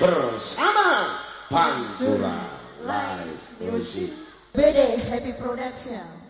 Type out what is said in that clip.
bersama Pantura Live Music. BD Happy Production.